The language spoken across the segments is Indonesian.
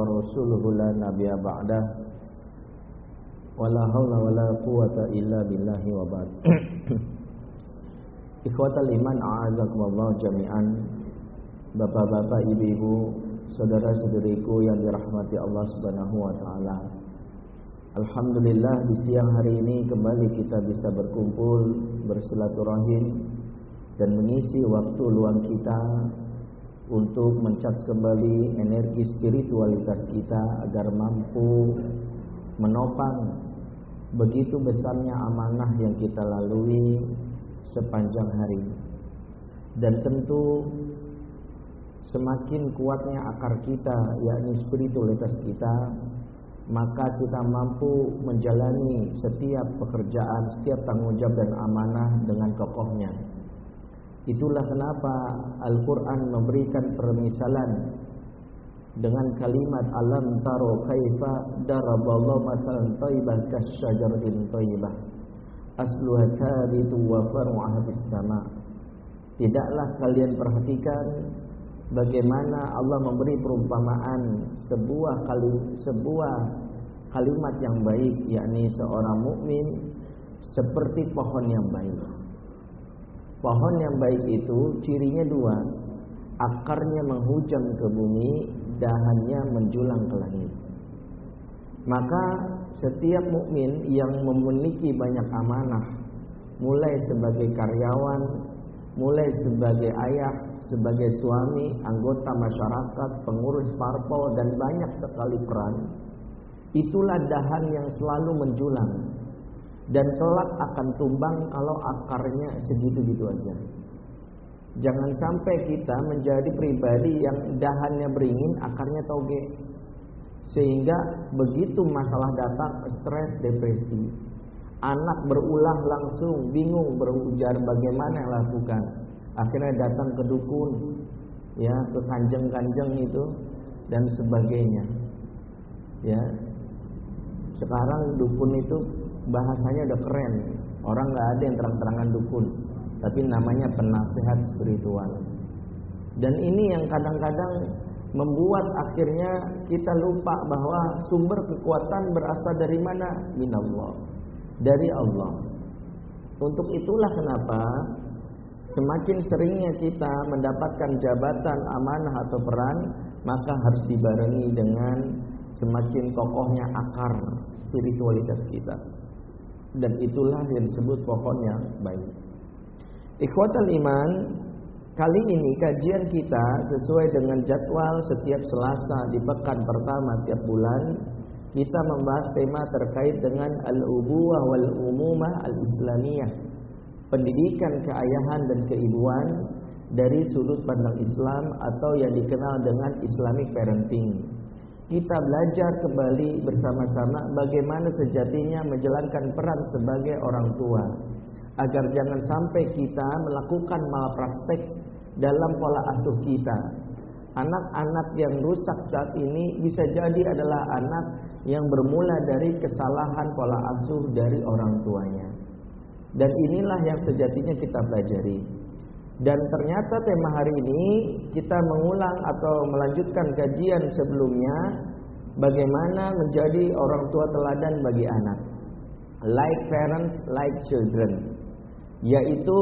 ورسوله لا نبي بعده ولا حول ولا قوة إلا بالله وبعد Ikhwatal iman a'azakumullah jami'an Bapak-bapak, ibu-ibu, saudara-saudariku yang dirahmati Allah Subhanahu wa taala. Alhamdulillah di siang hari ini kembali kita bisa berkumpul bersilaturahim dan mengisi waktu luang kita untuk mencap kembali energi spiritualitas kita agar mampu menopang begitu besarnya amanah yang kita lalui sepanjang hari. Dan tentu semakin kuatnya akar kita yakni spiritualitas kita maka kita mampu menjalani setiap pekerjaan, setiap tanggung jawab dan amanah dengan kokohnya. Itulah kenapa Al-Quran memberikan permisalan dengan kalimat alam taro kaifa daraballahu masalan taibah kasyajaratin taibah asluha thabitu wa far'uha bis tidaklah kalian perhatikan bagaimana Allah memberi perumpamaan sebuah kali sebuah kalimat yang baik yakni seorang mukmin seperti pohon yang baik Pohon yang baik itu cirinya dua. Akarnya menghujam ke bumi, dahannya menjulang ke langit. Maka setiap mukmin yang memiliki banyak amanah, mulai sebagai karyawan, mulai sebagai ayah, sebagai suami, anggota masyarakat, pengurus parpol dan banyak sekali peran, itulah dahan yang selalu menjulang dan kelak akan tumbang kalau akarnya segitu-gitu aja. Jangan sampai kita menjadi pribadi yang dahannya beringin, akarnya toge. Sehingga begitu masalah datang, stres, depresi. Anak berulah langsung bingung berujar bagaimana yang lakukan. Akhirnya datang ke dukun, ya ke kanjeng-kanjeng itu dan sebagainya. Ya, sekarang dukun itu bahasanya udah keren. Orang nggak ada yang terang-terangan dukun, tapi namanya penasehat spiritual. Dan ini yang kadang-kadang membuat akhirnya kita lupa bahwa sumber kekuatan berasal dari mana? Minallah. Dari Allah. Untuk itulah kenapa semakin seringnya kita mendapatkan jabatan amanah atau peran, maka harus dibarengi dengan semakin kokohnya akar spiritualitas kita dan itulah yang disebut pokoknya baik. Ikhwatal iman, kali ini kajian kita sesuai dengan jadwal setiap Selasa di pekan pertama tiap bulan kita membahas tema terkait dengan al-ubuwah wal umumah al-islamiyah. Pendidikan keayahan dan keibuan dari sudut pandang Islam atau yang dikenal dengan Islamic parenting kita belajar kembali bersama-sama bagaimana sejatinya menjalankan peran sebagai orang tua agar jangan sampai kita melakukan malpraktek dalam pola asuh kita. Anak-anak yang rusak saat ini bisa jadi adalah anak yang bermula dari kesalahan pola asuh dari orang tuanya. Dan inilah yang sejatinya kita pelajari. Dan ternyata tema hari ini kita mengulang atau melanjutkan kajian sebelumnya bagaimana menjadi orang tua teladan bagi anak. Like parents, like children. Yaitu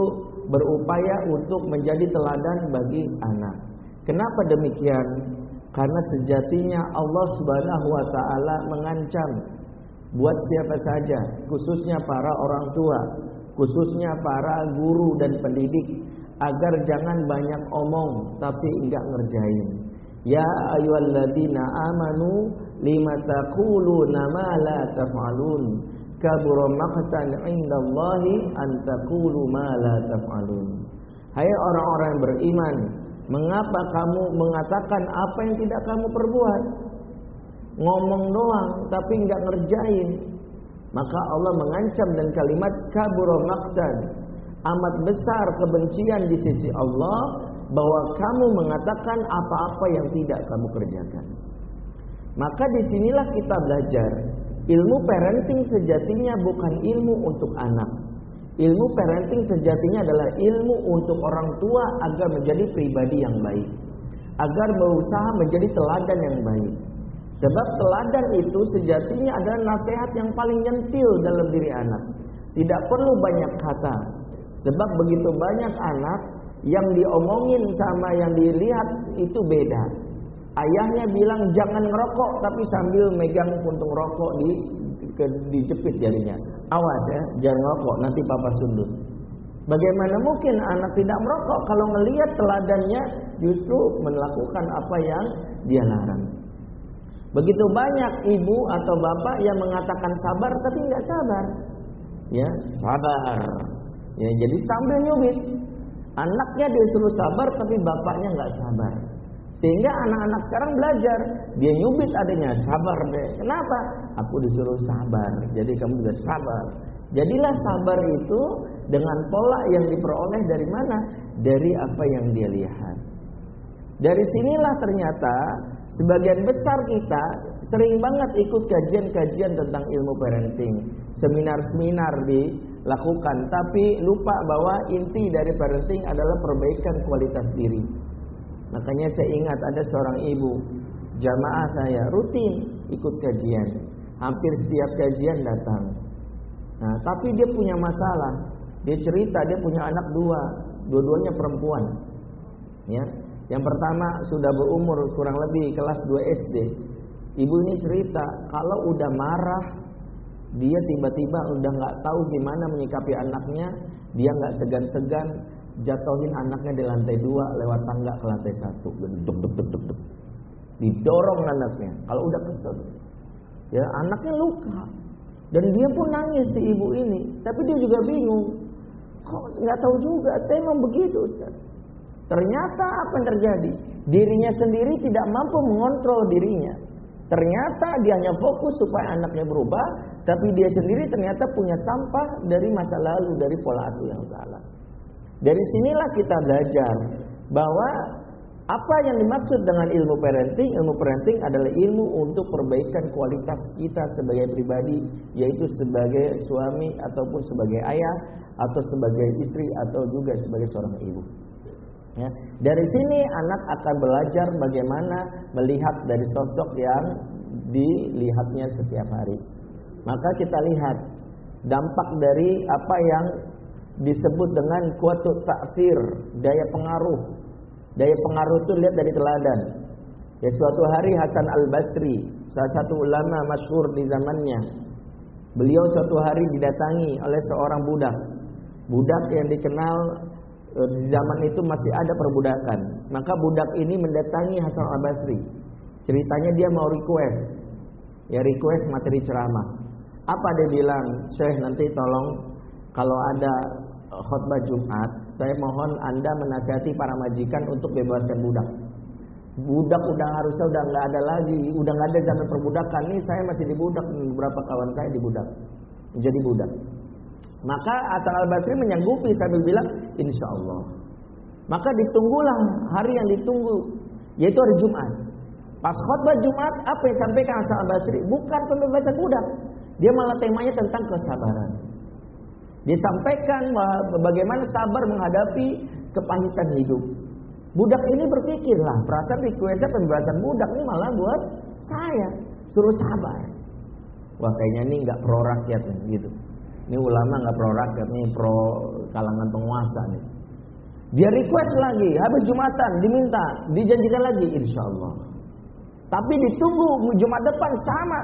berupaya untuk menjadi teladan bagi anak. Kenapa demikian? Karena sejatinya Allah Subhanahu wa taala mengancam buat siapa saja, khususnya para orang tua, khususnya para guru dan pendidik agar jangan banyak omong tapi enggak ngerjain. Ya ayyuhalladzina amanu lima taquluna ma la taf'alun. Kabura maqtan 'indallahi an taqulu ma la taf'alun. Hai orang-orang yang beriman, mengapa kamu mengatakan apa yang tidak kamu perbuat? Ngomong doang tapi enggak ngerjain. Maka Allah mengancam dan kalimat kabura maqtan amat besar kebencian di sisi Allah bahwa kamu mengatakan apa-apa yang tidak kamu kerjakan. Maka di sinilah kita belajar ilmu parenting sejatinya bukan ilmu untuk anak. Ilmu parenting sejatinya adalah ilmu untuk orang tua agar menjadi pribadi yang baik, agar berusaha menjadi teladan yang baik. Sebab teladan itu sejatinya adalah nasihat yang paling nyentil dalam diri anak. Tidak perlu banyak kata. Sebab begitu banyak anak yang diomongin sama yang dilihat itu beda. Ayahnya bilang jangan ngerokok tapi sambil megang puntung rokok di ke, dijepit jarinya. Awas ya, jangan ngerokok nanti papa sundut. Bagaimana mungkin anak tidak merokok kalau melihat teladannya justru melakukan apa yang dia larang. Begitu banyak ibu atau bapak yang mengatakan sabar tapi nggak sabar. Ya, sabar. Ya, jadi sambil nyubit. Anaknya disuruh sabar tapi bapaknya nggak sabar. Sehingga anak-anak sekarang belajar, dia nyubit adanya sabar deh. Kenapa? Aku disuruh sabar. Jadi kamu juga sabar. Jadilah sabar itu dengan pola yang diperoleh dari mana? Dari apa yang dia lihat. Dari sinilah ternyata sebagian besar kita sering banget ikut kajian-kajian tentang ilmu parenting, seminar-seminar dilakukan, tapi lupa bahwa inti dari parenting adalah perbaikan kualitas diri. Makanya saya ingat ada seorang ibu jamaah saya rutin ikut kajian, hampir setiap kajian datang. Nah, tapi dia punya masalah. Dia cerita dia punya anak dua, dua-duanya perempuan. Ya, yang pertama sudah berumur kurang lebih kelas 2 SD. Ibu ini cerita kalau udah marah dia tiba-tiba udah nggak tahu gimana menyikapi anaknya, dia nggak segan-segan jatuhin anaknya di lantai dua lewat tangga ke lantai satu, duk duk duk duk duk. Didorong anaknya. Kalau udah kesel, ya anaknya luka. Dan dia pun nangis si ibu ini, tapi dia juga bingung. Kok nggak tahu juga, saya emang begitu Ustaz. Ternyata apa yang terjadi? Dirinya sendiri tidak mampu mengontrol dirinya. Ternyata dia hanya fokus supaya anaknya berubah, tapi dia sendiri ternyata punya sampah dari masa lalu, dari pola asuh yang salah. Dari sinilah kita belajar bahwa apa yang dimaksud dengan ilmu parenting? Ilmu parenting adalah ilmu untuk perbaikan kualitas kita sebagai pribadi, yaitu sebagai suami ataupun sebagai ayah atau sebagai istri atau juga sebagai seorang ibu. Ya. Dari sini anak akan belajar bagaimana melihat dari sosok yang dilihatnya setiap hari. Maka kita lihat dampak dari apa yang disebut dengan kuatu taksir, daya pengaruh. Daya pengaruh itu lihat dari teladan. Ya suatu hari Hasan Al-Basri, salah satu ulama masyhur di zamannya. Beliau suatu hari didatangi oleh seorang budak. Budak yang dikenal di zaman itu masih ada perbudakan. Maka budak ini mendatangi Hasan Al Basri. Ceritanya dia mau request, ya request materi ceramah. Apa dia bilang? Syekh nanti tolong kalau ada eh, khutbah Jumat, saya mohon anda menasihati para majikan untuk bebaskan budak. Budak udah harusnya udah nggak ada lagi, udah nggak ada zaman perbudakan. Nih saya masih di budak, beberapa kawan saya di budak, menjadi budak. Maka Hasan Al Basri menyanggupi sambil bilang insya Allah. Maka ditunggulah hari yang ditunggu yaitu hari Jumat. Pas khutbah Jumat apa yang sampaikan Hasan Al Basri? Bukan pembebasan budak. Dia malah temanya tentang kesabaran. Disampaikan bagaimana sabar menghadapi kepahitan hidup. Budak ini berpikirlah, perasaan requestnya pembebasan budak ini malah buat saya. Suruh sabar. Wah kayaknya ini nggak pro rakyat gitu. Ini ulama nggak pro rakyat, ini pro kalangan penguasa nih. Dia request lagi, habis Jumatan diminta, dijanjikan lagi insya Allah. Tapi ditunggu Jumat depan sama.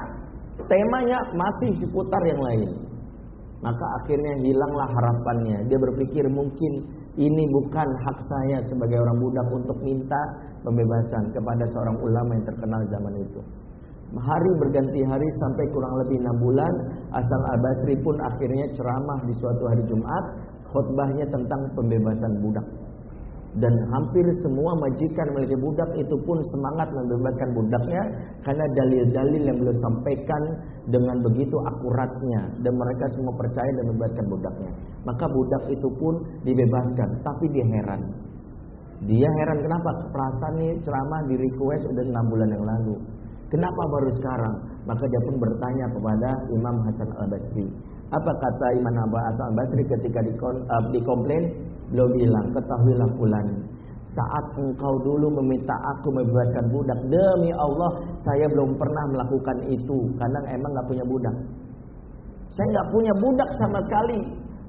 Temanya masih seputar yang lain. Maka akhirnya hilanglah harapannya. Dia berpikir mungkin ini bukan hak saya sebagai orang budak untuk minta pembebasan kepada seorang ulama yang terkenal zaman itu. Hari berganti hari sampai kurang lebih enam bulan Asal Al-Basri pun akhirnya ceramah di suatu hari Jumat Khutbahnya tentang pembebasan budak. Dan hampir semua majikan memiliki budak itu pun semangat membebaskan budaknya Karena dalil-dalil yang beliau sampaikan dengan begitu akuratnya Dan mereka semua percaya dan membebaskan budaknya. Maka budak itu pun dibebaskan Tapi dia heran. Dia heran kenapa? Perasaan ini ceramah di request udah enam bulan yang lalu Kenapa baru sekarang? Maka dia pun bertanya kepada Imam Hasan Al-Basri. Apa kata Imam Abu Hasan Al-Basri ketika uh, dikomplain? Beliau bilang, ketahuilah pulan. saat engkau dulu meminta aku membebaskan budak demi Allah saya belum pernah melakukan itu karena emang nggak punya budak saya nggak punya budak sama sekali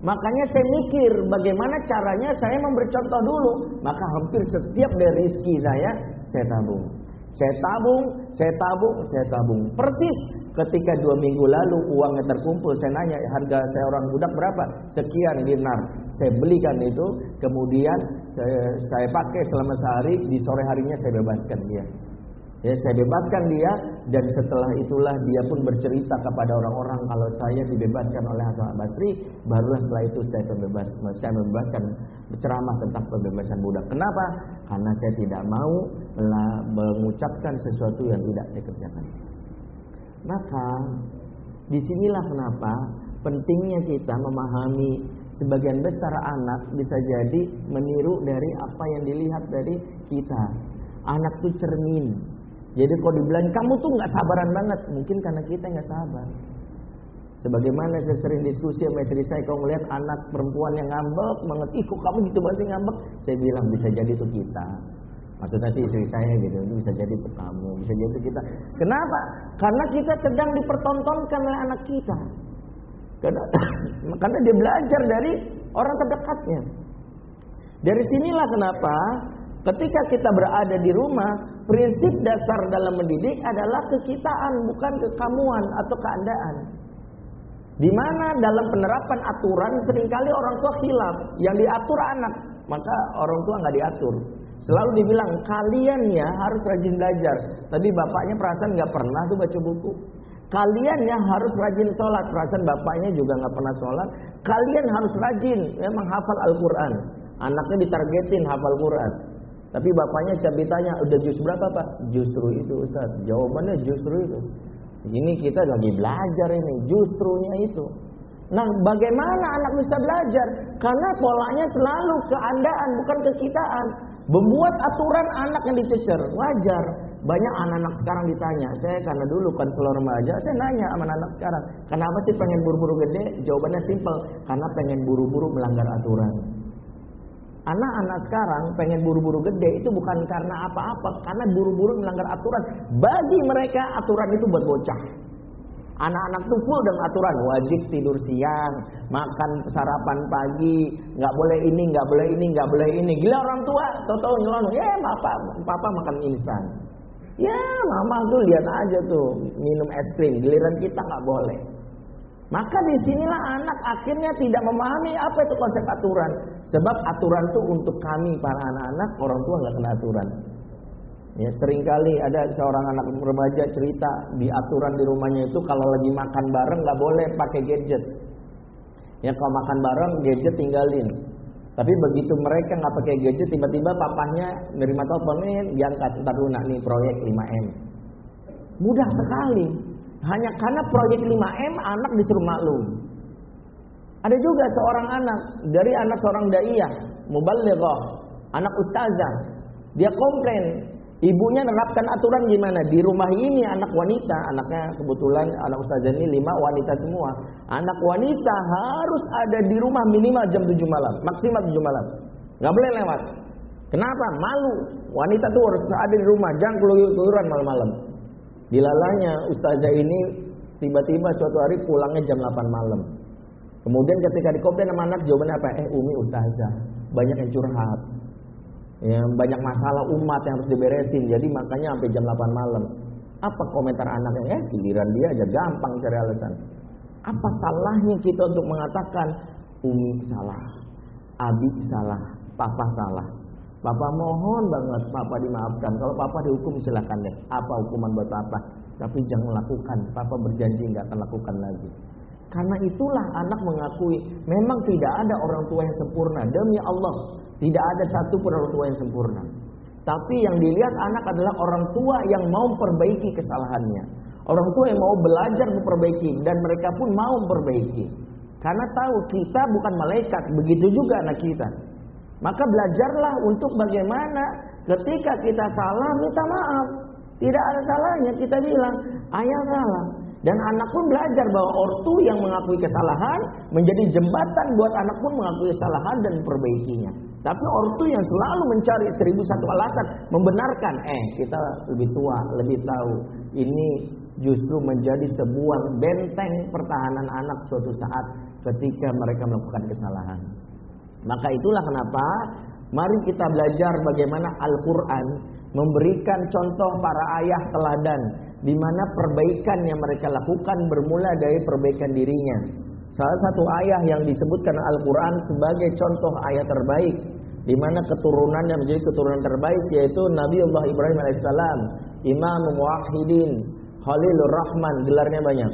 makanya saya mikir bagaimana caranya saya memberi contoh dulu maka hampir setiap dari rezeki saya saya tabung saya tabung, saya tabung, saya tabung. Persis ketika dua minggu lalu uangnya terkumpul, saya nanya harga saya orang budak berapa? Sekian dinar. Saya belikan itu, kemudian saya, saya pakai selama sehari, di sore harinya saya bebaskan dia. Ya, saya bebaskan dia dan setelah itulah dia pun bercerita kepada orang-orang kalau saya dibebaskan oleh Hasan Basri, barulah setelah itu saya membebas, saya membebaskan berceramah tentang pembebasan budak. Kenapa? Karena saya tidak mau mengucapkan sesuatu yang tidak saya kerjakan. Maka di sinilah kenapa pentingnya kita memahami sebagian besar anak bisa jadi meniru dari apa yang dilihat dari kita. Anak itu cermin. Jadi kalau dibilang kamu tuh nggak sabaran banget, mungkin karena kita nggak sabar. Sebagaimana saya sering diskusi sama istri saya, kalau melihat anak perempuan yang ngambek banget, ih kok kamu gitu banget ngambek? Saya bilang bisa jadi itu kita. Maksudnya sih istri saya gitu, itu bisa jadi itu kamu, bisa jadi itu kita. Kenapa? Karena kita sedang dipertontonkan oleh anak kita. Karena, karena dia belajar dari orang terdekatnya. Dari sinilah kenapa ketika kita berada di rumah, prinsip dasar dalam mendidik adalah kekitaan, bukan kekamuan atau keandaan. Di mana dalam penerapan aturan sering kali orang tua hilaf, yang diatur anak, maka orang tua nggak diatur. Selalu dibilang kalian ya harus rajin belajar. Tapi bapaknya perasaan nggak pernah tuh baca buku. Kalian ya harus rajin sholat. Perasaan bapaknya juga nggak pernah sholat. Kalian harus rajin memang hafal Al-Quran. Anaknya ditargetin hafal Quran. Tapi bapaknya setiap ditanya udah jus berapa pak? Justru itu Ustaz. Jawabannya justru itu. Ini kita lagi belajar ini, justrunya itu. Nah, bagaimana anak bisa belajar? Karena polanya selalu keandaan, bukan kekitaan. Membuat aturan anak yang dicecer, wajar. Banyak anak-anak sekarang ditanya, saya karena dulu kan keluar remaja, saya nanya sama anak sekarang, kenapa sih pengen buru-buru gede? Jawabannya simpel, karena pengen buru-buru melanggar aturan. Anak-anak sekarang pengen buru-buru gede itu bukan karena apa-apa, karena buru-buru melanggar aturan. Bagi mereka aturan itu buat bocah. Anak-anak tuh full dengan aturan, wajib tidur siang, makan sarapan pagi, nggak boleh ini, nggak boleh ini, nggak boleh ini. Gila orang tua, tahu-tahu nyelonong, ya papa, papa makan instan. Ya mama tuh lihat aja tuh minum es krim, giliran kita nggak boleh. Maka di sinilah anak akhirnya tidak memahami apa itu konsep aturan. Sebab aturan itu untuk kami para anak-anak, orang tua nggak kena aturan. Ya, sering kali ada seorang anak remaja cerita di aturan di rumahnya itu kalau lagi makan bareng nggak boleh pakai gadget. Ya kalau makan bareng gadget tinggalin. Tapi begitu mereka nggak pakai gadget, tiba-tiba papahnya nerima telepon diangkat ntar nih proyek 5M. Mudah sekali. Hanya karena proyek 5M anak disuruh maklum. Ada juga seorang anak dari anak seorang daiyah, mubalighah, anak ustazah. Dia komplain, ibunya menerapkan aturan gimana? Di rumah ini anak wanita, anaknya kebetulan anak ustazah ini lima wanita semua. Anak wanita harus ada di rumah minimal jam 7 malam, maksimal 7 malam. Nggak boleh lewat. Kenapa? Malu. Wanita tuh harus ada di rumah, jangan keluar malam-malam. Dilalanya ustazah ini tiba-tiba suatu hari pulangnya jam 8 malam. Kemudian ketika dikomplain sama anak jawabannya apa? Eh Umi ustazah banyak yang curhat. Ya, banyak masalah umat yang harus diberesin. Jadi makanya sampai jam 8 malam. Apa komentar anaknya? Eh giliran dia aja gampang cari alasan. Apa salahnya kita untuk mengatakan Umi salah, Abi salah, Papa salah. Papa mohon banget Papa dimaafkan. Kalau Papa dihukum silahkan deh. Apa hukuman buat Papa? Tapi jangan lakukan. Papa berjanji nggak akan lakukan lagi. Karena itulah anak mengakui memang tidak ada orang tua yang sempurna. Demi Allah, tidak ada satu pun orang tua yang sempurna. Tapi yang dilihat anak adalah orang tua yang mau memperbaiki kesalahannya. Orang tua yang mau belajar memperbaiki dan mereka pun mau memperbaiki. Karena tahu kita bukan malaikat, begitu juga anak kita. Maka belajarlah untuk bagaimana ketika kita salah minta maaf. Tidak ada salahnya kita bilang, ayah salah. Dan anak pun belajar bahwa ortu yang mengakui kesalahan menjadi jembatan buat anak pun mengakui kesalahan dan memperbaikinya. Tapi ortu yang selalu mencari seribu satu alasan membenarkan, eh kita lebih tua, lebih tahu. Ini justru menjadi sebuah benteng pertahanan anak suatu saat ketika mereka melakukan kesalahan. Maka itulah kenapa mari kita belajar bagaimana Al-Qur'an memberikan contoh para ayah teladan di mana perbaikan yang mereka lakukan bermula dari perbaikan dirinya. Salah satu ayah yang disebutkan Al-Qur'an sebagai contoh ayah terbaik di mana keturunannya menjadi keturunan terbaik yaitu Nabi Allah Ibrahim alaihissalam, Imam Muwahhidin, Khalilur Rahman, gelarnya banyak.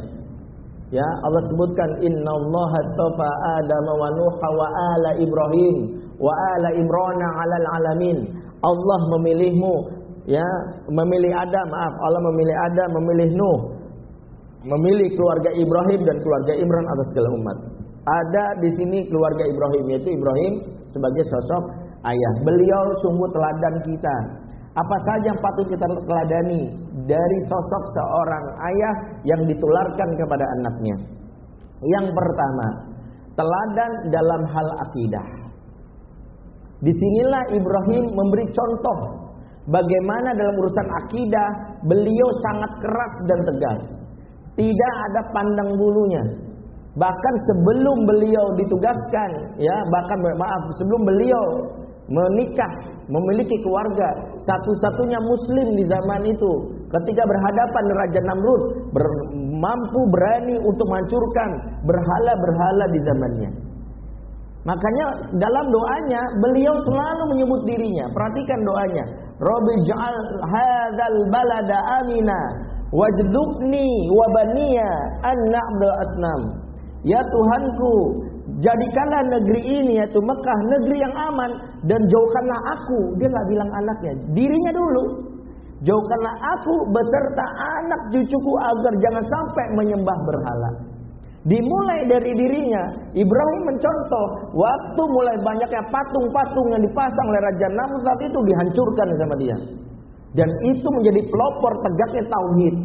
Ya, Allah sebutkan innallaha astafa Adam wa Nuh wa ala Ibrahim wa ala Imran 'alal alamin. Allah memilihmu ya, memilih Adam, maaf, Allah memilih Adam, memilih Nuh, memilih keluarga Ibrahim dan keluarga Imran atas segala umat. Ada di sini keluarga Ibrahim yaitu Ibrahim sebagai sosok ayah. Beliau sungguh teladan kita. Apa saja yang patut kita teladani dari sosok seorang ayah yang ditularkan kepada anaknya. Yang pertama, teladan dalam hal akidah. Di sinilah Ibrahim memberi contoh bagaimana dalam urusan akidah beliau sangat keras dan tegas. Tidak ada pandang bulunya. Bahkan sebelum beliau ditugaskan, ya, bahkan maaf, sebelum beliau menikah, memiliki keluarga, satu-satunya muslim di zaman itu ketika berhadapan Raja Namrud ber, mampu berani untuk menghancurkan berhala-berhala di zamannya. Makanya dalam doanya beliau selalu menyebut dirinya. Perhatikan doanya. Rabbi ja'al hadzal balada amina wajdukni wa baniya an na'budal asnam. Ya Tuhanku, jadikanlah negeri ini yaitu Mekah negeri yang aman dan jauhkanlah aku. Dia nggak bilang anaknya, dirinya dulu. Jauhkanlah aku beserta anak cucuku agar jangan sampai menyembah berhala. Dimulai dari dirinya, Ibrahim mencontoh waktu mulai banyaknya patung-patung yang dipasang oleh Raja Namrud itu dihancurkan sama dia. Dan itu menjadi pelopor tegaknya tauhid.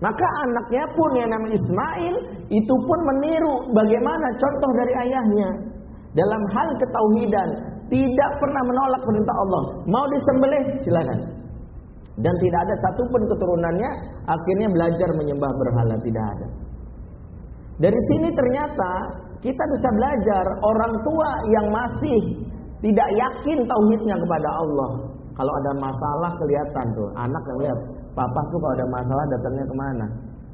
Maka anaknya pun yang namanya Ismail itu pun meniru bagaimana contoh dari ayahnya dalam hal ketauhidan, tidak pernah menolak perintah Allah. Mau disembelih silakan. Dan tidak ada satupun keturunannya akhirnya belajar menyembah berhala tidak ada. Dari sini ternyata kita bisa belajar orang tua yang masih tidak yakin tauhidnya kepada Allah. Kalau ada masalah kelihatan tuh anak yang lihat Papa tuh kalau ada masalah datangnya ke mana?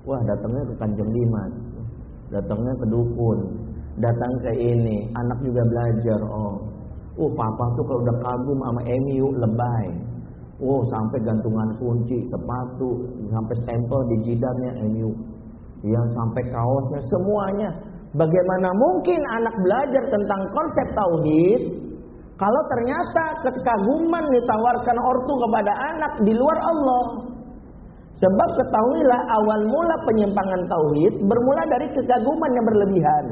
Wah datangnya ke Kanjeng Dimas, datangnya ke dukun, datang ke ini. Anak juga belajar. Oh, oh papa tuh kalau udah kagum sama MU lebay. Oh sampai gantungan kunci, sepatu, sampai stempel di jidatnya MU. Yang sampai kaosnya semuanya. Bagaimana mungkin anak belajar tentang konsep tauhid kalau ternyata kekaguman ditawarkan ortu kepada anak di luar Allah? Sebab ketahuilah awal mula penyimpangan tauhid bermula dari kekaguman yang berlebihan.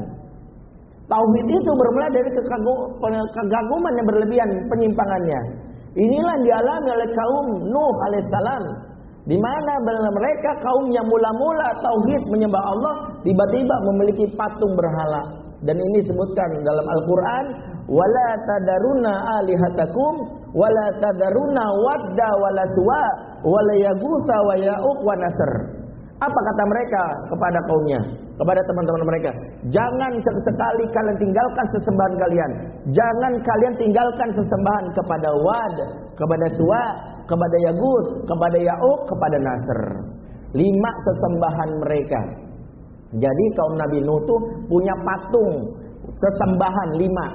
Tauhid itu bermula dari kekaguman yang berlebihan penyimpangannya. Inilah dialami oleh kaum Nuh alaihissalam. Di mana mereka kaum yang mula-mula tauhid menyembah Allah tiba-tiba memiliki patung berhala. Dan ini disebutkan dalam Al-Quran wala tadaruna alihatakum wala tadaruna wadda wala suwa wala yagusa wa ya'uq wa nasr. Apa kata mereka kepada kaumnya, kepada teman-teman mereka? Jangan sekali kalian tinggalkan sesembahan kalian. Jangan kalian tinggalkan sesembahan kepada Wad, kepada Suwa, kepada Yagut, kepada Ya'uq, kepada Nasr. Lima sesembahan mereka. Jadi kaum Nabi Nuh itu punya patung sesembahan lima.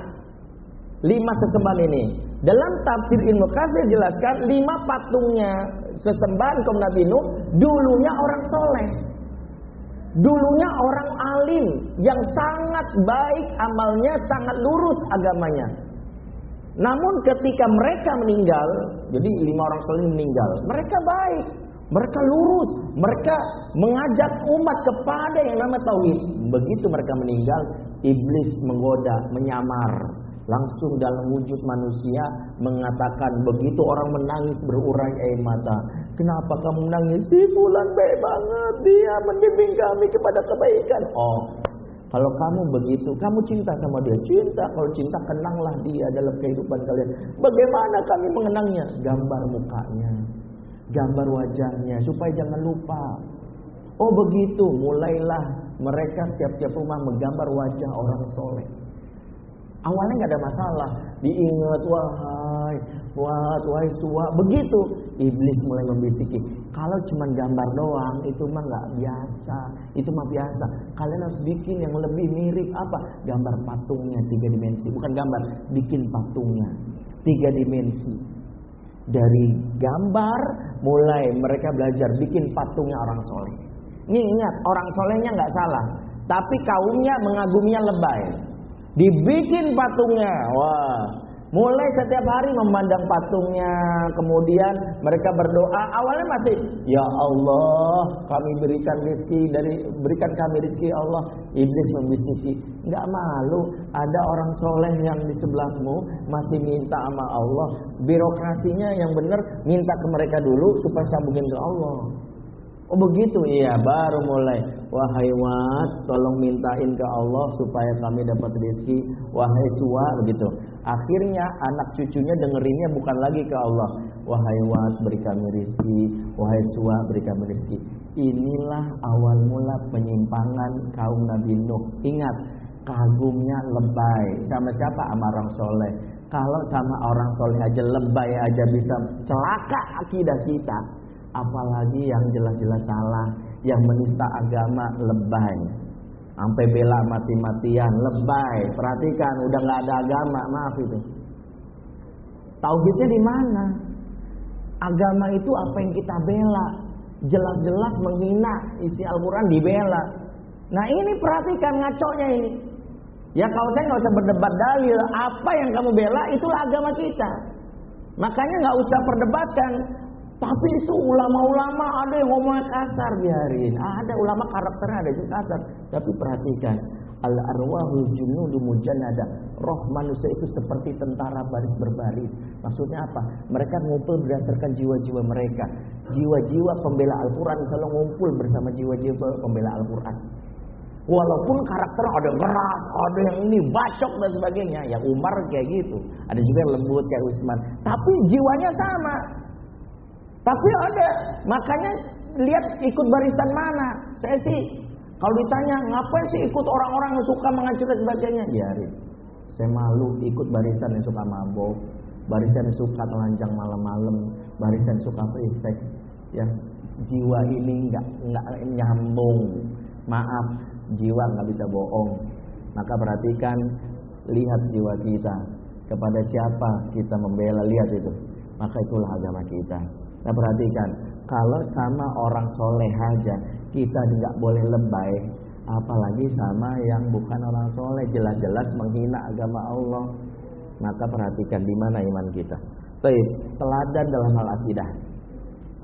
Lima sesembahan ini. Dalam tafsir Ibnu Katsir jelaskan lima patungnya sesembahan kaum Nabi Nuh dulunya orang soleh. Dulunya orang alim yang sangat baik amalnya, sangat lurus agamanya. Namun ketika mereka meninggal, jadi lima orang soleh meninggal, mereka baik, mereka lurus, mereka mengajak umat kepada yang nama tauhid. Begitu mereka meninggal, iblis menggoda, menyamar. Langsung dalam wujud manusia mengatakan begitu orang menangis berurai air mata. Kenapa kamu menangis? Si bulan baik banget, dia membimbing kami kepada kebaikan. Oh, Kalau kamu begitu, kamu cinta sama dia, cinta. Kalau cinta, kenanglah dia dalam kehidupan kalian. Bagaimana kami mengenangnya? Gambar mukanya, gambar wajahnya, supaya jangan lupa. Oh begitu, mulailah mereka setiap-tiap rumah menggambar wajah orang soleh. Awalnya nggak ada masalah, diingat wahai, wahai, wahai suwa, begitu iblis mulai membisiki. Kalau cuma gambar doang itu mah nggak biasa, itu mah biasa. Kalian harus bikin yang lebih mirip apa? Gambar patungnya tiga dimensi, bukan gambar, bikin patungnya tiga dimensi. Dari gambar mulai mereka belajar bikin patungnya orang soleh. Ini ingat orang solehnya nggak salah, tapi kaumnya mengaguminya lebay. Dibikin patungnya, wah Mulai setiap hari memandang patungnya, kemudian mereka berdoa. Awalnya masih, ya Allah, kami berikan rezeki dari berikan kami rezeki ya Allah. Iblis membisiki, nggak malu. Ada orang soleh yang di sebelahmu masih minta sama Allah. Birokrasinya yang benar minta ke mereka dulu supaya sambungin ke Allah. Oh begitu, iya baru mulai. Wahai wat, tolong mintain ke Allah supaya kami dapat rezeki. Wahai suwa, begitu. Akhirnya anak cucunya dengerinnya bukan lagi ke Allah. Wahai wat, beri kami rezeki. Wahai suwa, beri kami rezeki. Inilah awal mula penyimpangan kaum Nabi Nuh. Ingat, kagumnya lebay. Sama siapa? Sama orang soleh. Kalau sama orang soleh aja lebay aja bisa celaka akidah kita apalagi yang jelas-jelas salah, yang menista agama lebay. Sampai bela mati-matian, lebay. Perhatikan, udah nggak ada agama, maaf itu. Tauhidnya di mana? Agama itu apa yang kita bela? Jelas-jelas menghina isi Al-Quran dibela. Nah ini perhatikan ngaconya ini. Ya kalau saya nggak usah berdebat dalil, apa yang kamu bela itulah agama kita. Makanya nggak usah perdebatkan. Tapi itu ulama-ulama ada yang ngomongnya kasar biarin. Ada ulama karakternya ada juga kasar. Tapi perhatikan, al arwahul junudu mujannada. Roh manusia itu seperti tentara baris berbaris. Maksudnya apa? Mereka ngumpul berdasarkan jiwa-jiwa mereka. Jiwa-jiwa pembela Al-Quran selalu ngumpul bersama jiwa-jiwa pembela Al-Quran. Walaupun karakter ada keras, ada yang ini bacok dan sebagainya. Ya Umar kayak gitu. Ada juga yang lembut kayak Usman. Tapi jiwanya sama. Tapi ada, makanya lihat ikut barisan mana. Saya sih kalau ditanya ngapain sih ikut orang-orang yang suka menghancurkan sebagainya, biarin. Saya malu ikut barisan yang suka mabok, barisan yang suka telanjang malam-malam, barisan yang suka free Ya, jiwa ini nggak nggak nyambung. Maaf, jiwa nggak bisa bohong. Maka perhatikan, lihat jiwa kita kepada siapa kita membela, lihat itu. Maka itulah agama kita. Nah perhatikan, kalau sama orang soleh aja kita tidak boleh lebay, apalagi sama yang bukan orang soleh jelas-jelas menghina agama Allah. Maka perhatikan di mana iman kita. Baik, teladan dalam hal akidah.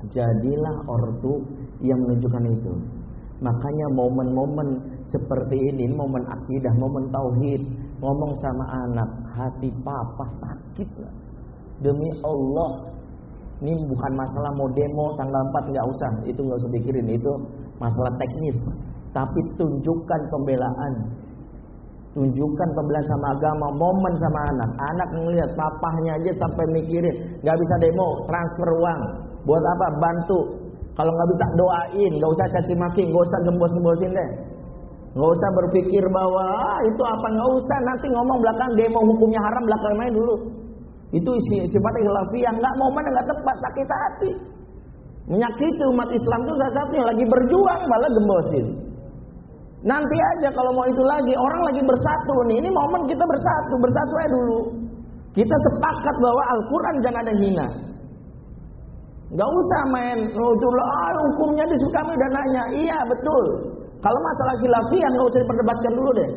Jadilah ortu yang menunjukkan itu. Makanya momen-momen seperti ini, momen akidah, momen tauhid, ngomong sama anak, hati papa sakit Demi Allah, ini bukan masalah mau demo tanggal 4 nggak usah, itu nggak usah pikirin, itu masalah teknis. Tapi tunjukkan pembelaan. Tunjukkan pembelaan sama agama, momen sama anak. Anak ngelihat papahnya aja sampai mikirin, nggak bisa demo, transfer uang. Buat apa? Bantu. Kalau nggak bisa doain, nggak usah caci maki, nggak usah gembos-gembosin deh. Nggak usah berpikir bahwa ah, itu apa nggak usah nanti ngomong belakang demo hukumnya haram belakang main dulu. Itu sifatnya khilafiyah, nggak momen nggak tepat, sakit hati. Menyakiti umat Islam itu salah satunya lagi berjuang malah gembosin. Nanti aja kalau mau itu lagi, orang lagi bersatu nih. Ini momen kita bersatu, bersatu aja dulu. Kita sepakat bahwa Al-Quran jangan ada hina. Gak usah main, oh, itu ah, hukumnya disuka udah nanya. Iya betul. Kalau masalah khilafiyah nggak usah diperdebatkan dulu deh.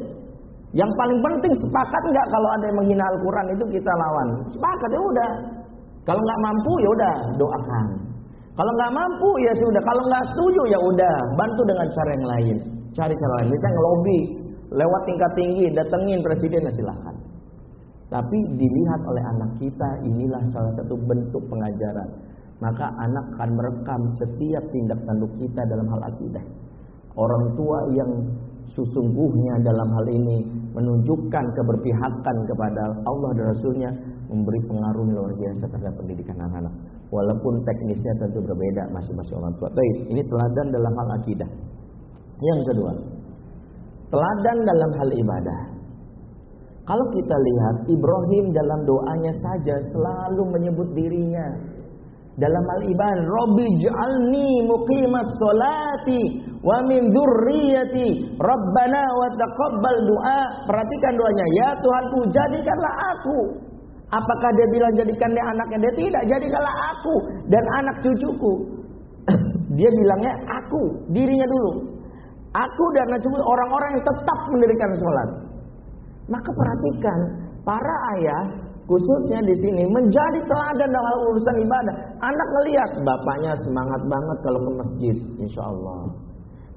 Yang paling penting sepakat nggak kalau ada yang menghina Al-Quran itu kita lawan. Sepakat ya udah. Kalau nggak mampu ya udah doakan. Kalau nggak mampu ya sudah. Kalau nggak setuju ya udah bantu dengan cara yang lain. Cari cara lain. Bisa ngelobi lewat tingkat tinggi datengin presiden ya silahkan. Tapi dilihat oleh anak kita inilah salah satu bentuk pengajaran. Maka anak akan merekam setiap tindak tanduk kita dalam hal akidah. Orang tua yang sesungguhnya dalam hal ini menunjukkan keberpihakan kepada Allah dan Rasulnya memberi pengaruh luar biasa terhadap pendidikan anak-anak. Walaupun teknisnya tentu berbeda masing-masing orang tua. Baik, ini teladan dalam hal akidah. Yang kedua, teladan dalam hal ibadah. Kalau kita lihat Ibrahim dalam doanya saja selalu menyebut dirinya dalam hal ibadah Rabbi ja'alni muqimas salati wa min dzurriyyati Rabbana wa taqabbal du'a. Perhatikan doanya. Ya Tuhanku jadikanlah aku. Apakah dia bilang jadikan dia anaknya? Dia tidak. Jadikanlah aku dan anak cucuku. Dia bilangnya aku dirinya dulu. Aku dan anak cucu orang-orang yang tetap mendirikan sholat. Maka perhatikan para ayah khususnya di sini menjadi teladan dalam urusan ibadah. Anak melihat bapaknya semangat banget kalau ke masjid, insya Allah.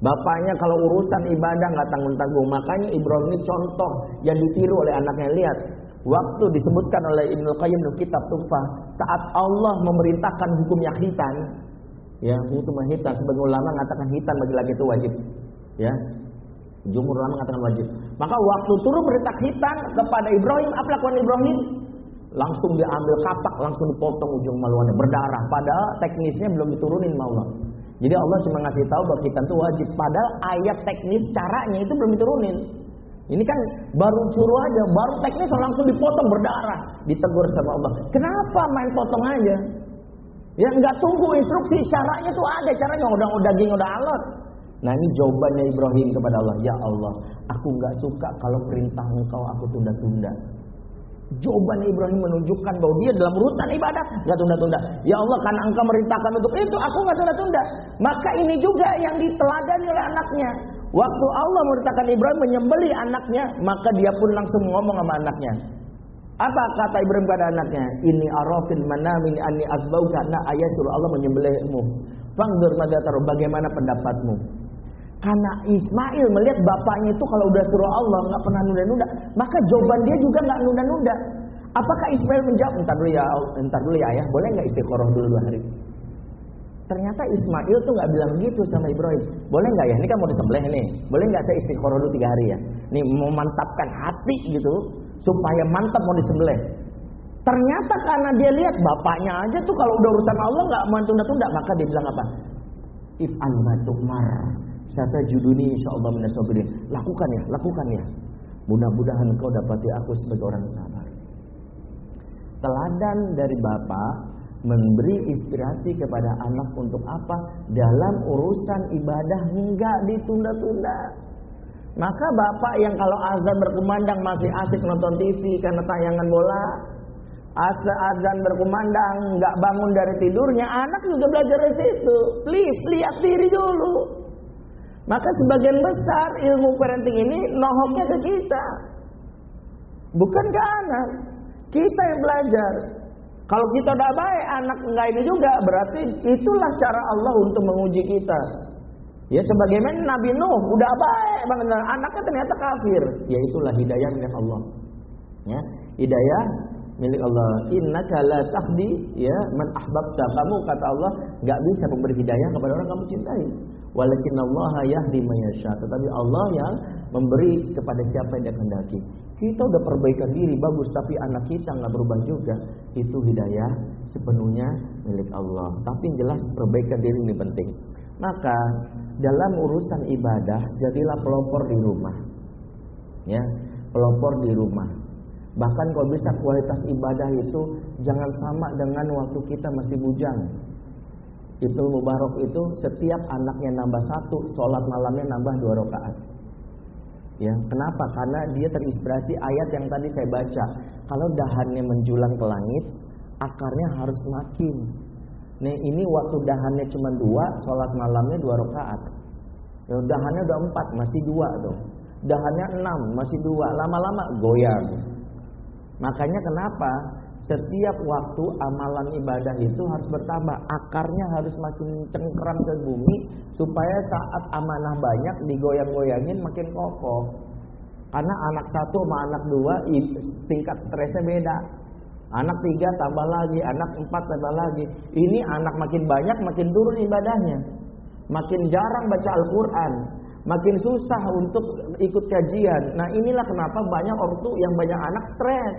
Bapaknya kalau urusan ibadah nggak tanggung-tanggung. Makanya Ibrahim ini contoh yang ditiru oleh anaknya. Lihat, waktu disebutkan oleh Ibnu Qayyim di kitab Tufah, saat Allah memerintahkan hukumnya hitan, ya hukum hitan sebagai ulama mengatakan hitan bagi laki itu wajib, ya. Jumhur ulama mengatakan wajib. Maka waktu turun perintah hitan kepada Ibrahim, apa lakukan Ibrahim? langsung diambil kapak, langsung dipotong ujung maluannya berdarah. Padahal teknisnya belum diturunin sama Allah. Jadi Allah cuma ngasih tahu bahwa kita itu wajib. Padahal ayat teknis caranya itu belum diturunin. Ini kan baru suruh aja, baru teknis langsung dipotong berdarah, ditegur sama Allah. Kenapa main potong aja? Ya nggak tunggu instruksi, caranya tuh ada, caranya udah udah daging udah alot. Nah ini jawabannya Ibrahim kepada Allah, ya Allah, aku nggak suka kalau perintah engkau aku tunda-tunda. Jawaban Ibrahim menunjukkan bahwa dia dalam urusan ibadah nggak tunda-tunda. Ya Allah, karena Engkau merintahkan untuk itu, aku nggak tunda-tunda. Maka ini juga yang diteladani oleh anaknya. Waktu Allah memerintahkan Ibrahim menyembeli anaknya, maka dia pun langsung ngomong sama anaknya. Apa kata Ibrahim pada anaknya? Ini arafil manamin ani azbauka na ayatul Allah menyembelihmu. Fangdur madataru bagaimana pendapatmu? Karena Ismail melihat bapaknya itu kalau udah suruh Allah nggak pernah nunda-nunda, maka jawaban dia juga nggak nunda-nunda. Apakah Ismail menjawab, entar dulu ya, entar dulu ya ayah, boleh nggak istiqoroh dulu dua hari? Ternyata Ismail tuh nggak bilang gitu sama Ibrahim. Boleh nggak ya? Ini kan mau disembelih nih. Boleh nggak saya istiqoroh dulu tiga hari ya? Nih memantapkan hati gitu supaya mantap mau disembelih. Ternyata karena dia lihat bapaknya aja tuh kalau udah urusan Allah nggak mau tunda-tunda, maka dia bilang apa? If al mar Sata juduni insya Allah minasabirin. Lakukan ya, lakukan ya. Mudah-mudahan kau dapati aku sebagai orang sabar. Teladan dari Bapak memberi inspirasi kepada anak untuk apa? Dalam urusan ibadah hingga ditunda-tunda. Maka bapak yang kalau azan berkumandang masih asik nonton TV karena tayangan bola, Asa azan berkumandang, nggak bangun dari tidurnya, anak juga belajar dari situ. Please lihat diri dulu. Maka sebagian besar ilmu parenting ini nohoknya ke kita. Bukan ke anak. Kita yang belajar. Kalau kita udah baik, anak enggak ini juga, berarti itulah cara Allah untuk menguji kita. Ya sebagaimana Nabi Nuh udah baik banget, anaknya ternyata kafir. Ya itulah hidayah milik Allah. Ya, hidayah milik Allah. Inna la tahdi ya man ahbabta. Kamu kata Allah nggak bisa memberi hidayah kepada orang kamu cintai. Walakin Allah yahdi mayasya. Tetapi Allah yang memberi kepada siapa yang dia kehendaki. Kita udah perbaikan diri bagus, tapi anak kita nggak berubah juga. Itu hidayah sepenuhnya milik Allah. Tapi yang jelas perbaikan diri ini penting. Maka dalam urusan ibadah jadilah pelopor di rumah. Ya, pelopor di rumah. Bahkan kalau bisa kualitas ibadah itu jangan sama dengan waktu kita masih bujang. Itu Mubarak itu setiap anaknya nambah satu, sholat malamnya nambah dua rakaat. Ya, kenapa? Karena dia terinspirasi ayat yang tadi saya baca. Kalau dahannya menjulang ke langit, akarnya harus makin. Nih ini waktu dahannya cuma dua, sholat malamnya dua rakaat. Ya, dahannya udah empat, masih dua tuh. Dahannya enam, masih dua. Lama-lama goyang. Makanya kenapa? Setiap waktu amalan ibadah itu harus bertambah, akarnya harus makin cengkram ke bumi supaya saat amanah banyak digoyang-goyangin makin kokoh. Karena anak satu sama anak dua tingkat stresnya beda. Anak tiga tambah lagi, anak empat tambah lagi. Ini anak makin banyak makin turun ibadahnya. Makin jarang baca Al-Quran. Makin susah untuk ikut kajian. Nah, inilah kenapa banyak ortu yang banyak anak stres.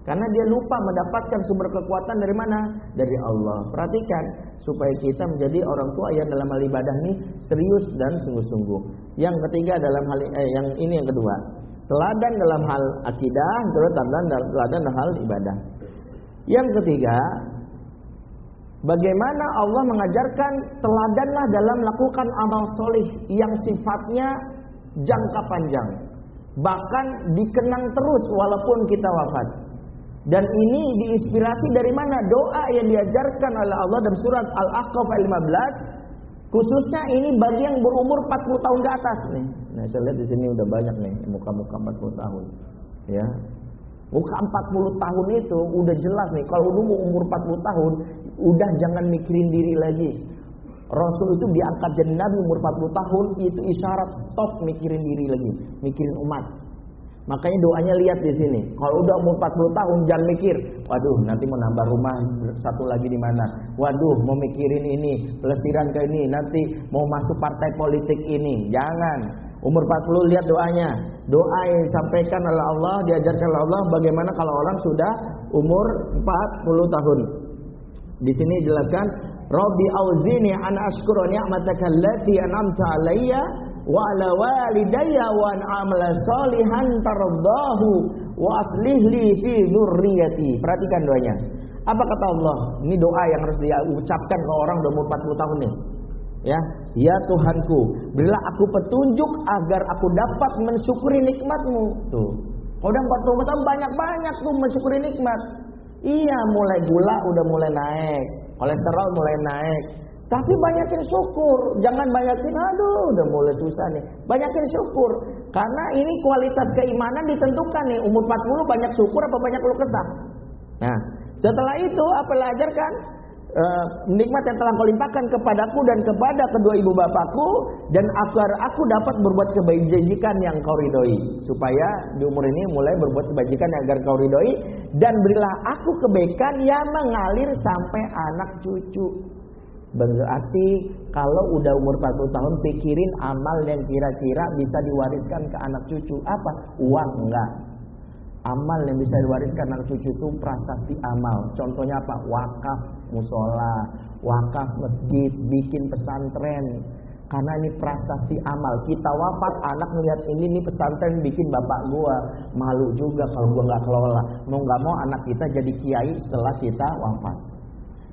Karena dia lupa mendapatkan sumber kekuatan dari mana? Dari Allah. Perhatikan supaya kita menjadi orang tua yang dalam hal ibadah ini serius dan sungguh-sungguh. Yang ketiga dalam hal eh, yang ini yang kedua, teladan dalam hal akidah, teladan teladan dalam hal ibadah. Yang ketiga, bagaimana Allah mengajarkan teladanlah dalam melakukan amal solih yang sifatnya jangka panjang, bahkan dikenang terus walaupun kita wafat. Dan ini diinspirasi dari mana? Doa yang diajarkan oleh Allah dalam surat Al-Aqaf ayat 15 khususnya ini bagi yang berumur 40 tahun ke atas nih. Nah, saya lihat di sini udah banyak nih muka-muka 40 tahun. Ya. Muka 40 tahun itu udah jelas nih kalau umur 40 tahun udah jangan mikirin diri lagi. Rasul itu diangkat jadi nabi umur 40 tahun itu isyarat stop mikirin diri lagi, mikirin umat. Makanya doanya lihat di sini. Kalau udah umur 40 tahun jangan mikir, waduh nanti mau nambah rumah satu lagi di mana. Waduh mau mikirin ini, pelesiran ke ini, nanti mau masuk partai politik ini. Jangan. Umur 40 lihat doanya. Doa yang disampaikan oleh Allah, diajarkan oleh Allah bagaimana kalau orang sudah umur 40 tahun. Di sini dijelaskan, Rabbi auzini an ashkura ni'mataka allati an'amta alayya wa ala walidayya wa an amala salihan tardahu wa aslih li fi dzurriyyati. Perhatikan doanya. Apa kata Allah? Ini doa yang harus diucapkan ke orang udah umur 40 tahun nih. Ya, ya Tuhanku, berilah aku petunjuk agar aku dapat mensyukuri nikmatmu. Tuh. Kalau udah 40 tahun banyak-banyak tuh mensyukuri nikmat. Iya, mulai gula udah mulai naik, kolesterol mulai naik. Tapi banyakin syukur, jangan banyakin aduh udah mulai susah nih. Banyakin syukur. Karena ini kualitas keimanan ditentukan nih, umur 40 banyak syukur apa banyak lu kesah. Nah, setelah itu apa ajarkan? Uh, nikmat yang telah kau limpahkan kepadaku dan kepada kedua ibu bapakku dan agar aku dapat berbuat kebajikan yang kau ridhoi. Supaya di umur ini mulai berbuat kebajikan yang agar kau ridhoi dan berilah aku kebaikan yang mengalir sampai anak cucu. Berarti kalau udah umur 40 tahun pikirin amal yang kira-kira bisa diwariskan ke anak cucu. Apa? Uang enggak amal yang bisa diwariskan anak cucu itu prestasi amal. Contohnya apa? Wakaf musola, wakaf masjid, bikin pesantren. Karena ini prestasi amal. Kita wafat, anak melihat ini ini pesantren bikin bapak gua. Malu juga kalau gua nggak kelola. Mau nggak mau anak kita jadi kiai setelah kita wafat.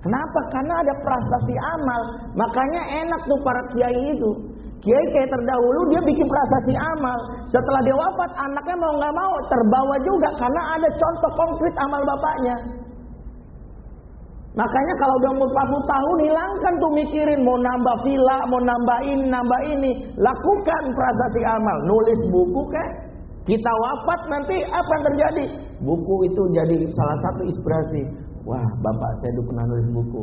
Kenapa? Karena ada prestasi amal. Makanya enak tuh para kiai itu. Kiai kayak terdahulu dia bikin prestasi amal. Setelah dia wafat, anaknya mau nggak mau terbawa juga karena ada contoh konkret amal bapaknya. Makanya kalau udah umur 40 tahun hilangkan tuh mikirin mau nambah villa, mau nambah ini, nambah ini. Lakukan prestasi amal, nulis buku kayak kita wafat nanti apa yang terjadi? Buku itu jadi salah satu inspirasi. Wah, bapak saya dulu pernah nulis buku,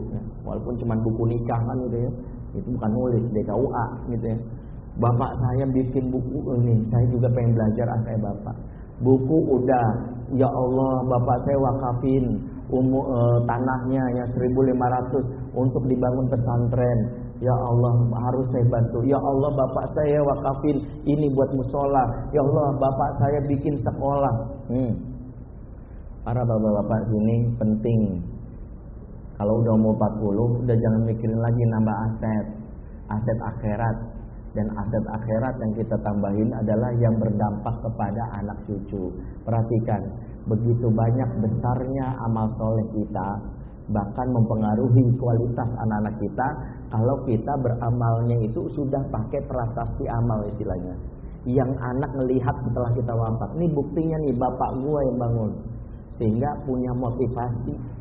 walaupun cuma buku nikah kan gitu ya itu bukan nulis DKUA gitu ya. Bapak saya bikin buku ini saya juga pengen belajar ah kayak bapak. Buku udah ya Allah bapak saya wakafin umur e, tanahnya yang 1500 untuk dibangun pesantren. Ya Allah harus saya bantu. Ya Allah bapak saya wakafin ini buat musola. Ya Allah bapak saya bikin sekolah. Hmm. Para bapak-bapak sini penting kalau udah umur 40, udah jangan mikirin lagi nambah aset. Aset akhirat. Dan aset akhirat yang kita tambahin adalah yang berdampak kepada anak cucu. Perhatikan, begitu banyak besarnya amal soleh kita, bahkan mempengaruhi kualitas anak-anak kita kalau kita beramalnya itu sudah pakai prasasti amal istilahnya. Yang anak melihat setelah kita wafat. Ini buktinya nih bapak gua yang bangun. Sehingga punya motivasi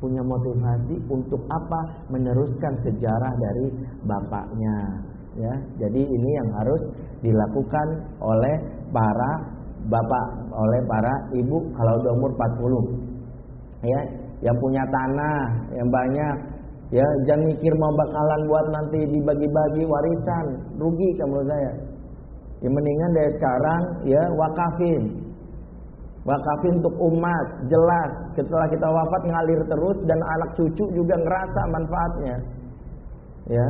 punya motivasi untuk apa? Meneruskan sejarah dari bapaknya. Ya, jadi ini yang harus dilakukan oleh para bapak, oleh para ibu kalau udah umur 40. Ya, yang punya tanah yang banyak, ya jangan mikir mau bakalan buat nanti dibagi-bagi warisan, rugi kamu saya. Yang mendingan dari sekarang ya wakafin, Wakafin untuk umat, jelas. Setelah kita wafat ngalir terus dan anak cucu juga ngerasa manfaatnya. Ya.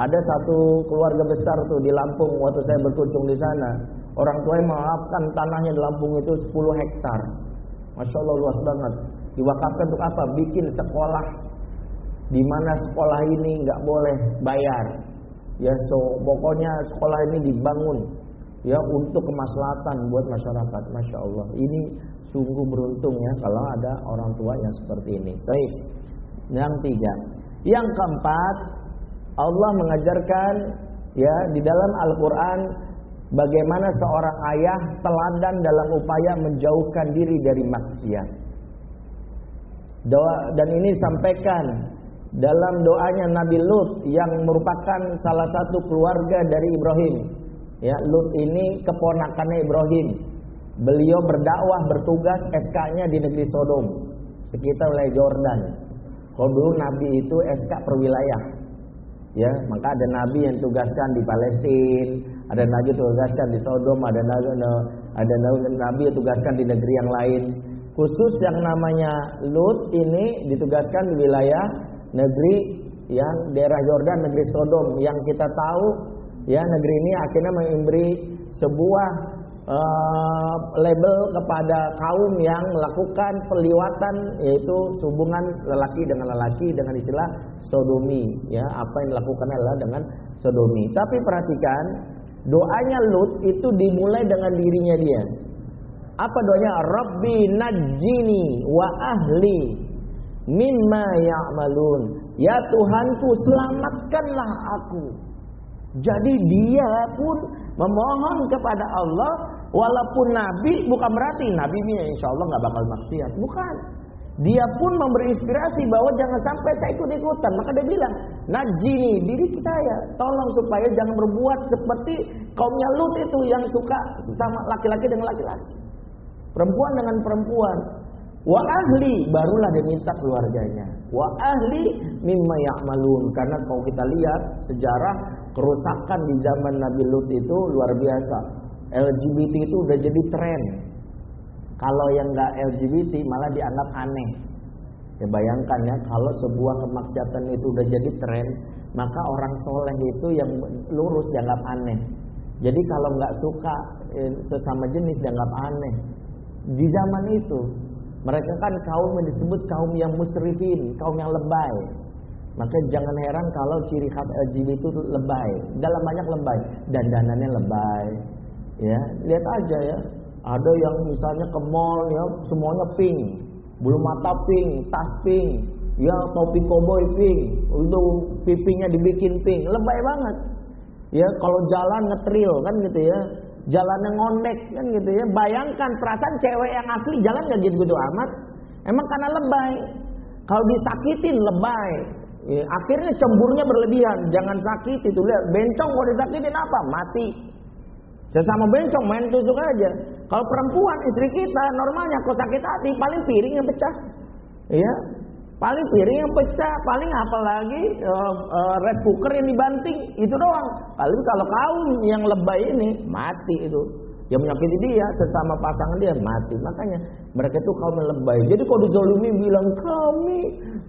Ada satu keluarga besar tuh di Lampung waktu saya berkunjung di sana. Orang tua yang mengawapkan tanahnya di Lampung itu 10 hektar. Masya Allah luas banget. Diwakafkan untuk apa? Bikin sekolah di mana sekolah ini nggak boleh bayar. Ya, so pokoknya sekolah ini dibangun ya untuk kemaslahatan buat masyarakat. Masya Allah. Ini sungguh beruntung ya kalau ada orang tua yang seperti ini. Baik. Yang tiga. Yang keempat, Allah mengajarkan ya di dalam Al-Qur'an bagaimana seorang ayah teladan dalam upaya menjauhkan diri dari maksiat. Doa dan ini sampaikan dalam doanya Nabi Lut yang merupakan salah satu keluarga dari Ibrahim. Ya, Lut ini keponakannya Ibrahim. Beliau berdakwah bertugas SK-nya di negeri Sodom, sekitar wilayah Jordan. Kalau dulu Nabi itu SK per wilayah. Ya, maka ada nabi yang tugaskan di Palestina, ada nabi tugaskan di Sodom, ada nabi ada nabi yang tugaskan di negeri yang lain. Khusus yang namanya Lut ini ditugaskan di wilayah negeri yang daerah Yordan, negeri Sodom yang kita tahu ya negeri ini akhirnya memberi sebuah uh, label kepada kaum yang melakukan peliwatan yaitu hubungan lelaki dengan lelaki dengan istilah sodomi. Ya apa yang dilakukan adalah dengan sodomi. Tapi perhatikan doanya Lut itu dimulai dengan dirinya dia. Apa doanya? Rabbi najini wa ahli mimma ya'malun. Ya Tuhanku selamatkanlah aku jadi dia pun memohon kepada Allah walaupun nabi bukan berarti nabi ini insya Allah nggak bakal maksiat bukan dia pun memberi inspirasi bahwa jangan sampai saya ikut-ikutan. Maka dia bilang, najini diri saya, tolong supaya jangan berbuat seperti kaumnya Lut itu yang suka sama laki-laki dengan laki-laki. Perempuan dengan perempuan. Wa ahli barulah dia minta keluarganya. Wa ahli mimma ya'malun karena kalau kita lihat sejarah kerusakan di zaman Nabi Lut itu luar biasa. LGBT itu udah jadi tren. Kalau yang nggak LGBT malah dianggap aneh. Ya bayangkan ya kalau sebuah kemaksiatan itu udah jadi tren, maka orang soleh itu yang lurus dianggap aneh. Jadi kalau nggak suka eh, sesama jenis dianggap aneh. Di zaman itu mereka kan kaum yang disebut kaum yang musrifin, kaum yang lebay. Maka jangan heran kalau ciri khas LGBT itu lebay. Dalam banyak lebay, dan danannya lebay. Ya, lihat aja ya. Ada yang misalnya ke mall ya semuanya pink, bulu mata pink, tas pink, ya topi koboi pink, itu pipinya dibikin pink, lebay banget. Ya kalau jalan ngetril kan gitu ya, jalannya ngondek kan gitu ya. Bayangkan perasaan cewek yang asli jalan gak gitu-gitu amat. Emang karena lebay. Kalau disakitin lebay. Ya, akhirnya cemburnya berlebihan. Jangan sakit itu lihat bencong kalau disakitin apa? Mati. Sesama bencong main tusuk aja. Kalau perempuan istri kita normalnya kok sakit hati paling piring yang pecah. Iya. Paling piring yang pecah, paling apa lagi uh, uh, rice cooker yang dibanting, itu doang. Paling kalau kaum yang lebay ini mati itu. Yang menyakiti dia sesama pasangan dia mati. Makanya mereka itu kaum lebay. Jadi kalau dizolimi bilang kami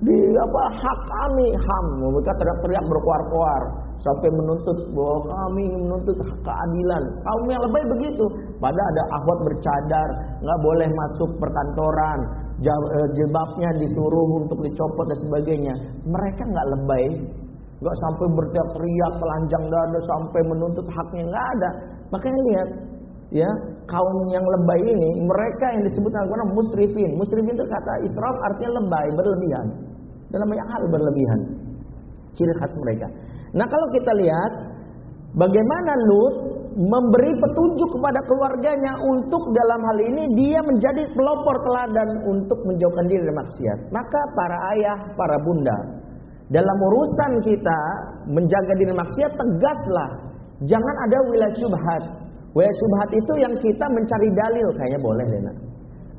di apa hak kami ham, mereka teriak-teriak berkuar-kuar sampai menuntut bahwa kami menuntut keadilan. Kaum yang lebay begitu. Pada ada akhwat bercadar, nggak boleh masuk perkantoran, Eh, jilbabnya disuruh untuk dicopot dan sebagainya. Mereka nggak lebay, nggak sampai berteriak-teriak telanjang dada sampai menuntut haknya nggak ada. Makanya lihat, ya kaum yang lebay ini mereka yang disebut Al-Quran musrifin. Musrifin itu kata israf artinya lebay, berlebihan. Dalam banyak hal berlebihan. Ciri khas mereka. Nah kalau kita lihat bagaimana Lut memberi petunjuk kepada keluarganya untuk dalam hal ini dia menjadi pelopor teladan untuk menjauhkan diri dari maksiat. Maka para ayah, para bunda, dalam urusan kita menjaga diri maksiat tegaslah. Jangan ada wilayah syubhat. Wilayah syubhat itu yang kita mencari dalil kayaknya boleh deh nak.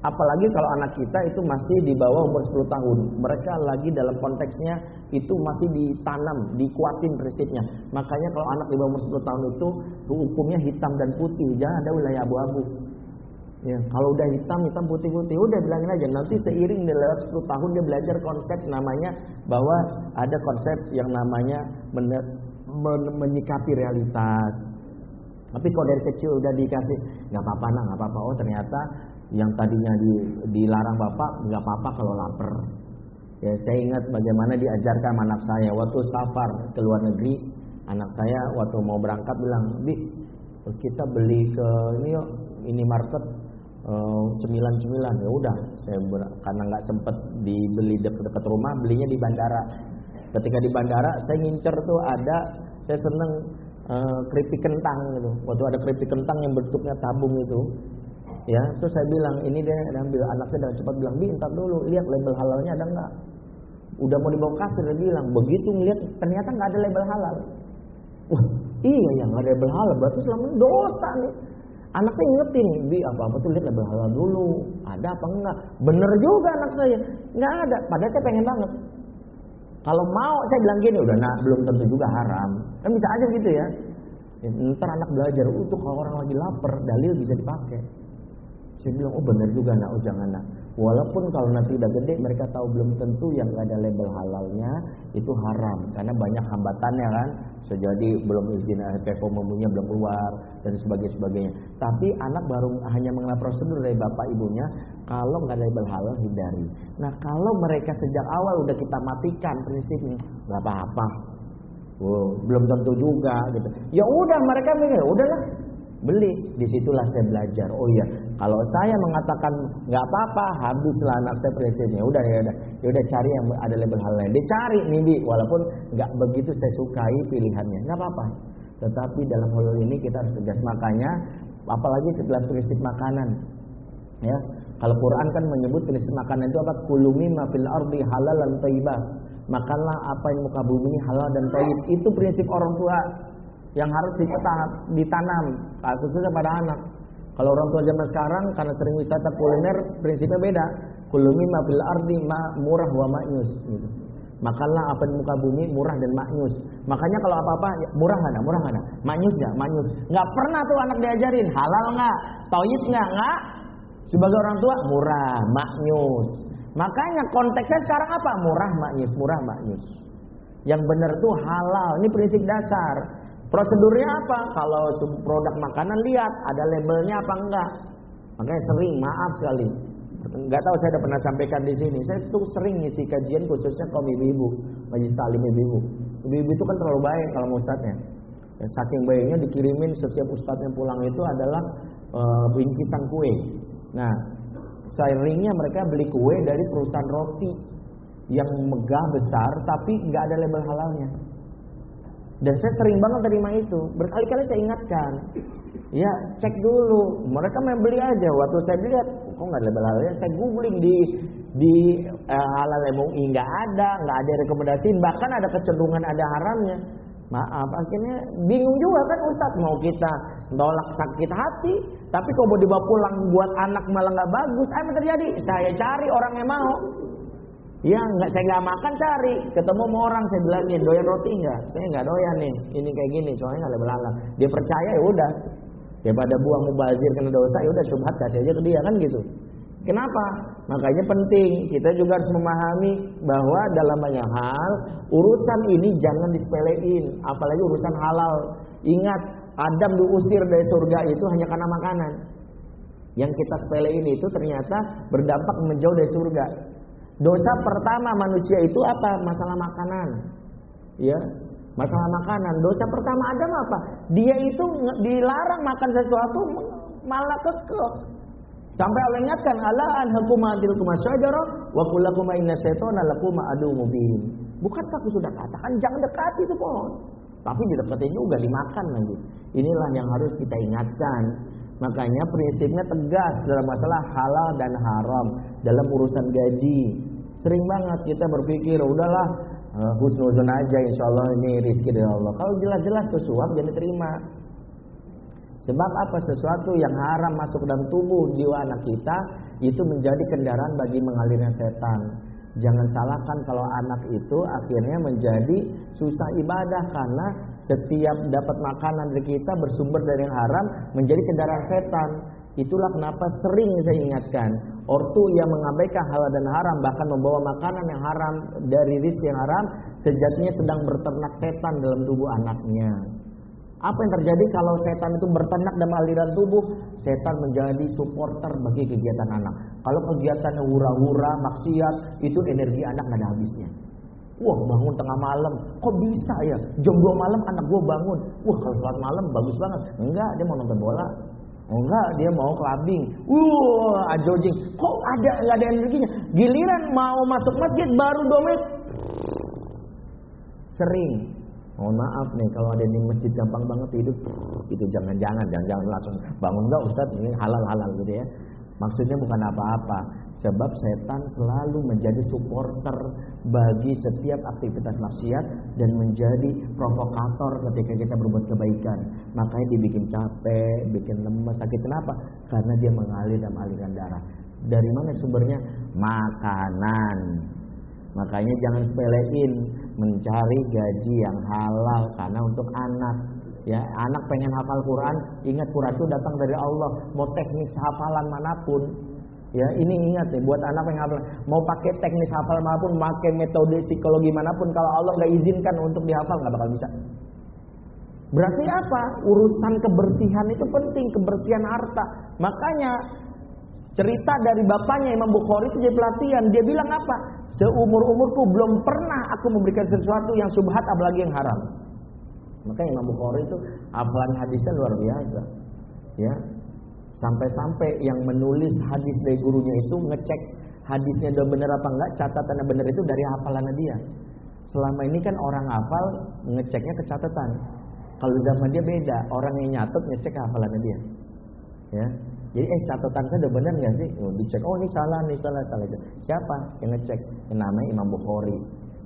Apalagi kalau anak kita itu masih di bawah umur 10 tahun. Mereka lagi dalam konteksnya itu masih ditanam, dikuatin prinsipnya. Makanya kalau anak di bawah umur 10 tahun itu hukumnya hitam dan putih, jangan ada wilayah abu-abu. Ya, kalau udah hitam, hitam putih-putih, udah bilangin aja. Nanti seiring dia lewat 10 tahun dia belajar konsep namanya bahwa ada konsep yang namanya men- menyikapi realitas. Tapi kalau dari kecil udah dikasih nggak apa-apa nak nggak apa-apa. Oh ternyata yang tadinya di, dilarang bapak nggak apa-apa kalau lapar. Ya saya ingat bagaimana diajarkan anak saya waktu safar ke luar negeri. Anak saya waktu mau berangkat bilang, bi kita beli ke ini yuk ini market eh, cemilan-cemilan ya udah saya ber, karena nggak sempet dibeli dekat-dekat rumah belinya di bandara ketika di bandara saya ngincer tuh ada saya seneng uh, keripik kentang gitu waktu ada keripik kentang yang bentuknya tabung itu ya terus saya bilang ini dia ambil anak saya dengan cepat bilang bi dulu lihat label halalnya ada nggak udah mau dibawa kasir dia bilang begitu ngeliat ternyata nggak ada label halal wah iya yang nggak ada label halal berarti selama ini dosa nih Anak saya ingetin, bi apa-apa tuh lihat label halal dulu. Ada apa enggak? Bener juga anak saya. Enggak ada. Padahal saya pengen banget. Kalau mau saya bilang gini, udah nak belum tentu juga haram. Kan bisa aja gitu ya. Ntar anak belajar, untuk kalau orang lagi lapar, dalil bisa dipakai. Saya bilang, oh bener juga nak, oh jangan nak. Walaupun kalau nanti udah gede mereka tahu belum tentu yang gak ada label halalnya itu haram karena banyak hambatannya kan. Sejadi belum izin LPP umumnya belum keluar dan sebagainya sebagainya. Tapi anak baru hanya mengenal prosedur dari bapak ibunya kalau nggak ada label halal hindari. Nah kalau mereka sejak awal udah kita matikan prinsipnya nggak apa-apa. Wow, belum tentu juga gitu. Ya udah mereka mikir, ya udahlah beli. Di situlah saya belajar. Oh iya, kalau saya mengatakan nggak apa-apa, habislah anak saya prinsipnya. Udah ya udah, ya udah cari yang ada label halal. Dia cari nih walaupun nggak begitu saya sukai pilihannya, nggak apa-apa. Tetapi dalam hal ini kita harus tegas. Makanya, apalagi dalam prinsip makanan, ya. Kalau Quran kan menyebut prinsip makanan itu apa? Kulumi mafil ardi halal dan taibah. Makanlah apa yang muka bumi halal dan taib. Itu prinsip orang tua yang harus ditanam khususnya pada anak. Kalau orang tua zaman sekarang karena sering wisata kuliner prinsipnya beda. Kulumi ma fil ardi ma murah wa ma'yus gitu. Makanlah apa di muka bumi murah dan maknyus. Makanya kalau apa-apa ya, murah nggak murah nggak maknyus nggak, maknyus. Nggak pernah tuh anak diajarin halal nggak, toyib nggak, nggak. Sebagai orang tua murah, maknyus. Makanya konteksnya sekarang apa? Murah, maknyus, murah, maknyus. Yang benar tuh halal. Ini prinsip dasar. Prosedurnya apa? Kalau produk makanan lihat ada labelnya apa enggak. Makanya sering maaf sekali. Enggak tahu saya udah pernah sampaikan di sini. Saya tuh sering ngisi kajian khususnya kaum ibu-ibu, majelis talim ibu-ibu. Ibu-ibu itu kan terlalu baik kalau mau ustadznya. Ya, saking baiknya dikirimin setiap ustadz yang pulang itu adalah uh, bingkisan kue. Nah, seringnya mereka beli kue dari perusahaan roti yang megah besar tapi nggak ada label halalnya. Dan saya sering banget terima itu. Berkali-kali saya ingatkan. Ya, cek dulu. Mereka main beli aja. Waktu saya lihat, kok nggak ada label halalnya? Saya googling di di uh, halal MUI nggak ada, nggak ada rekomendasi. Bahkan ada kecenderungan ada haramnya. Maaf, akhirnya bingung juga kan Ustadz mau kita tolak sakit hati, tapi kalau mau dibawa pulang buat anak malah nggak bagus, apa terjadi? Saya cari orang yang mau. Ya nggak saya nggak makan cari. Ketemu sama orang saya bilangin doyan roti nggak? Saya nggak doyan nih ini kayak gini soalnya nggak ada belalang. Dia percaya ya udah. Daripada buang mubazir kena dosa ya udah subhat kasih aja ke dia kan gitu. Kenapa? Makanya penting kita juga harus memahami bahwa dalam banyak hal urusan ini jangan disepelein apalagi urusan halal. Ingat Adam diusir dari surga itu hanya karena makanan. Yang kita sepelein itu ternyata berdampak menjauh dari surga Dosa pertama manusia itu apa? Masalah makanan. Ya, masalah makanan. Dosa pertama Adam apa? Dia itu dilarang makan sesuatu malah kekeh. Sampai Allah ingatkan Allah anhakuma adil kumasyajara wa kullakuma inna syaitana lakuma adu mubin. Bukankah aku sudah katakan jangan dekati itu pohon. Tapi dideketin juga dimakan lagi. Inilah yang harus kita ingatkan. Makanya prinsipnya tegas dalam masalah halal dan haram dalam urusan gaji. Sering banget kita berpikir udahlah uh, husnuzon aja insya Allah ini rizki dari Allah. Kalau jelas-jelas itu suap jadi terima. Sebab apa sesuatu yang haram masuk dalam tubuh jiwa anak kita itu menjadi kendaraan bagi mengalirnya setan. Jangan salahkan kalau anak itu akhirnya menjadi susah ibadah karena setiap dapat makanan dari kita bersumber dari yang haram menjadi kendaraan setan. Itulah kenapa sering saya ingatkan ortu yang mengabaikan halal dan haram bahkan membawa makanan yang haram dari rizki yang haram sejatinya sedang berternak setan dalam tubuh anaknya. Apa yang terjadi kalau setan itu berternak dalam aliran tubuh? Setan menjadi supporter bagi kegiatan anak. Kalau kegiatan hura-hura, maksiat, itu energi anak nggak ada habisnya. Wah bangun tengah malam, kok bisa ya? Jam 2 malam anak gua bangun. Wah kalau sholat malam bagus banget. Enggak, dia mau nonton bola. Enggak, dia mau clubbing. Wah, jogging. Kok ada nggak ada energinya? Giliran mau masuk masjid baru domet. Sering Mohon maaf nih kalau ada di masjid gampang banget hidup itu jangan-jangan jangan-jangan langsung bangun enggak Ustaz ini halal-halal gitu ya. Maksudnya bukan apa-apa. Sebab setan selalu menjadi supporter bagi setiap aktivitas maksiat dan menjadi provokator ketika kita berbuat kebaikan. Makanya dibikin capek, bikin lemes, sakit. Kenapa? Karena dia mengalir dan aliran darah. Dari mana sumbernya? Makanan. Makanya jangan sepelein mencari gaji yang halal karena untuk anak. Ya, anak pengen hafal Quran, ingat Quran itu datang dari Allah. Mau teknik hafalan mana pun, ya ini ingat ya buat anak yang hafal. Mau pakai teknik hafal mana pun, pakai metode psikologi mana pun, kalau Allah nggak izinkan untuk dihafal nggak bakal bisa. Berarti apa? Urusan kebersihan itu penting, kebersihan harta. Makanya cerita dari bapaknya Imam Bukhari itu jadi pelatihan. Dia bilang apa? Seumur-umurku belum pernah aku memberikan sesuatu yang subhat apalagi yang haram. Makanya Imam Bukhari itu hafalan hadisnya luar biasa. Ya. Sampai-sampai yang menulis hadis dari gurunya itu ngecek hadisnya udah benar apa enggak, catatannya benar itu dari hafalannya dia. Selama ini kan orang hafal ngeceknya ke catatan. Kalau zaman dia beda, orang yang nyatet ngecek hafalannya dia. Ya. Jadi eh catatan saya udah benar nggak sih? Oh, dicek. Oh ini salah, ini salah, salah. Siapa yang ngecek? Yang namanya Imam Bukhari.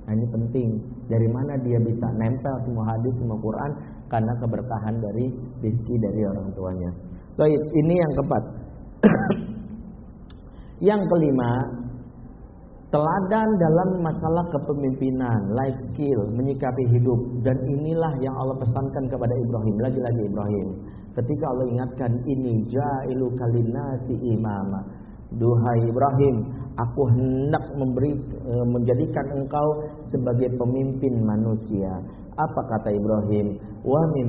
Nah ini penting. Dari mana dia bisa nempel semua hadis, semua Quran? Karena keberkahan dari rizki dari orang tuanya. Baik, ini yang keempat. yang kelima, teladan dalam masalah kepemimpinan, life skill, menyikapi hidup dan inilah yang Allah pesankan kepada Ibrahim, lagi-lagi Ibrahim. Ketika Allah ingatkan ini jailu kalinasi imama. Duhai Ibrahim, aku hendak memberi e, menjadikan engkau sebagai pemimpin manusia. Apa kata Ibrahim? Wa min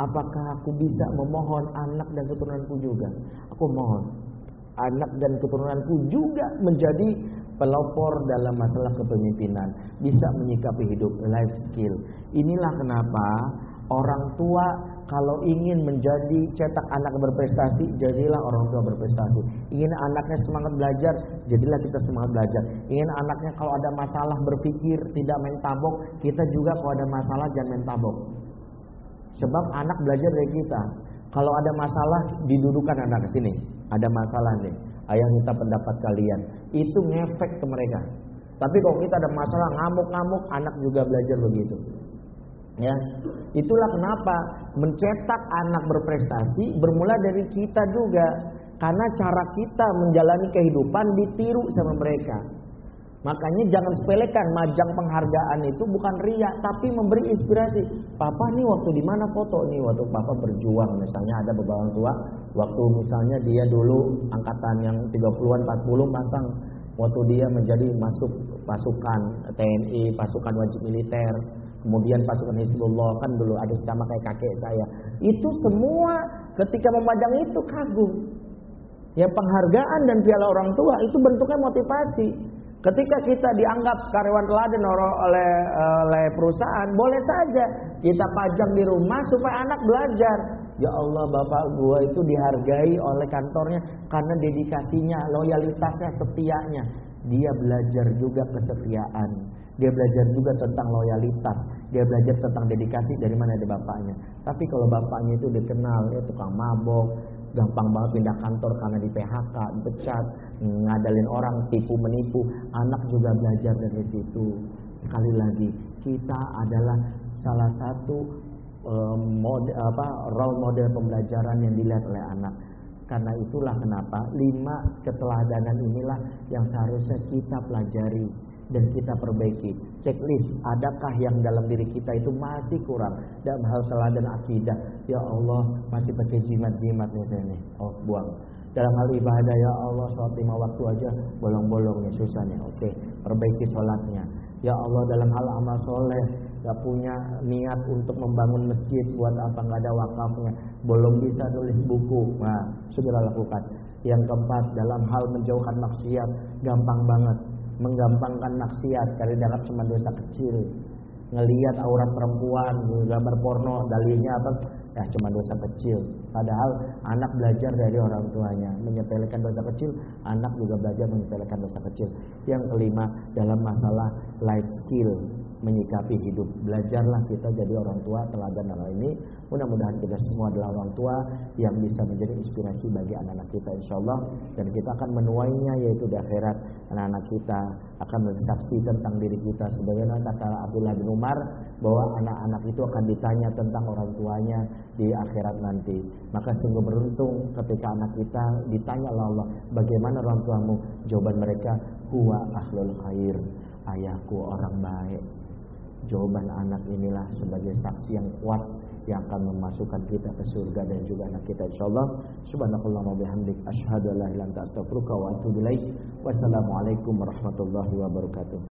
apakah aku bisa memohon anak dan keturunanku juga? Aku mohon anak dan keturunanku juga menjadi pelopor dalam masalah kepemimpinan, bisa menyikapi hidup life skill. Inilah kenapa orang tua kalau ingin menjadi cetak anak berprestasi, jadilah orang tua berprestasi. Ingin anaknya semangat belajar, jadilah kita semangat belajar. Ingin anaknya kalau ada masalah berpikir, tidak main tabok, kita juga kalau ada masalah jangan main tabok. Sebab anak belajar dari kita. Kalau ada masalah, didudukan anak ke sini. Ada masalah nih, ayah minta pendapat kalian. Itu ngefek ke mereka. Tapi kalau kita ada masalah ngamuk-ngamuk, anak juga belajar begitu. Ya, itulah kenapa mencetak anak berprestasi bermula dari kita juga. Karena cara kita menjalani kehidupan ditiru sama mereka. Makanya jangan sepelekan majang penghargaan itu bukan ria tapi memberi inspirasi. Papa nih waktu di mana foto nih waktu papa berjuang misalnya ada beberapa orang tua waktu misalnya dia dulu angkatan yang 30-an 40 pasang waktu dia menjadi masuk pasukan TNI, pasukan wajib militer, kemudian pasukan Hizbullah kan dulu ada sama kayak kakek saya. Itu semua ketika memajang itu kagum. Ya penghargaan dan piala orang tua itu bentuknya motivasi. Ketika kita dianggap karyawan teladan oleh oleh perusahaan, boleh saja kita pajang di rumah supaya anak belajar. Ya Allah, bapak gua itu dihargai oleh kantornya karena dedikasinya, loyalitasnya, setianya. Dia belajar juga kesetiaan. Dia belajar juga tentang loyalitas. Dia belajar tentang dedikasi dari mana ada bapaknya. Tapi kalau bapaknya itu dikenal ya tukang mabok, gampang banget pindah kantor karena di PHK, dipecat, ngadalin orang, tipu menipu. Anak juga belajar dari situ. Sekali lagi, kita adalah salah satu um, model, apa, role model pembelajaran yang dilihat oleh anak. Karena itulah kenapa lima keteladanan inilah yang seharusnya kita pelajari dan kita perbaiki. Checklist, adakah yang dalam diri kita itu masih kurang dalam hal salah dan akidah? Ya Allah, masih pakai jimat-jimat nih saya nih. Oh, buang. Dalam hal ibadah ya Allah sholat lima waktu aja bolong-bolong nih susah nih. Oke, perbaiki sholatnya. Ya Allah dalam hal amal soleh gak punya niat untuk membangun masjid buat apa nggak ada wakafnya belum bisa nulis buku nah segera lakukan yang keempat dalam hal menjauhkan maksiat gampang banget menggampangkan maksiat karena dianggap cuma dosa kecil. Ngelihat aurat perempuan gambar porno dalihnya apa? Ya cuma dosa kecil. Padahal anak belajar dari orang tuanya. Menyepelekan dosa kecil anak juga belajar menyepelekan dosa kecil. Yang kelima dalam masalah life skill menyikapi hidup. Belajarlah kita jadi orang tua teladan dalam ini. Mudah-mudahan kita semua adalah orang tua yang bisa menjadi inspirasi bagi anak-anak kita insya Allah. Dan kita akan menuainya yaitu di akhirat. Anak-anak kita akan bersaksi tentang diri kita. Sebagaimana kata Abdullah bin Umar bahwa anak-anak itu akan ditanya tentang orang tuanya di akhirat nanti. Maka sungguh beruntung ketika anak kita ditanya oleh Allah bagaimana orang tuamu. Jawaban mereka huwa ahlul khair. Ayahku orang baik jawaban anak inilah sebagai saksi yang kuat yang akan memasukkan kita ke surga dan juga anak kita insyaallah. Subhanallahi wa bihamdik asyhadu an la ilaha illa anta astaghfiruka wa atubu ilaik. Wassalamualaikum warahmatullahi wabarakatuh